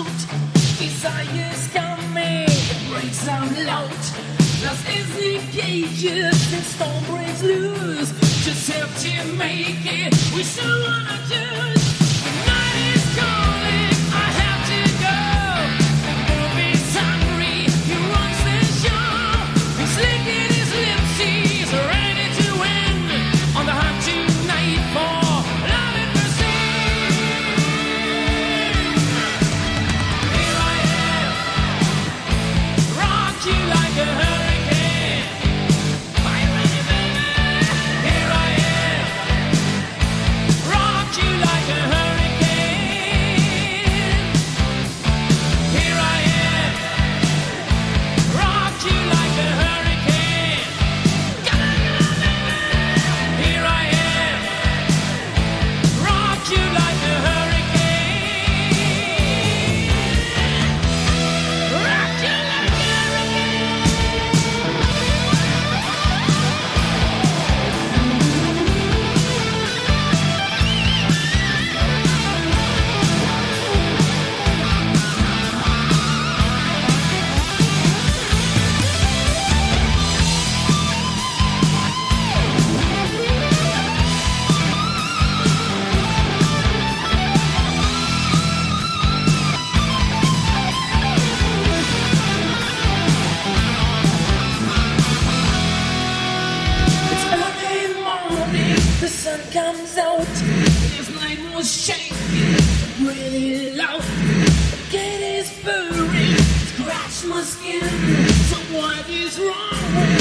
out. Desires coming, breaks out loud. Lost is the cages, the storm breaks loose. Just help to make it. We should. Shake shame. Really low, get his fury, scratch my skin. So what is wrong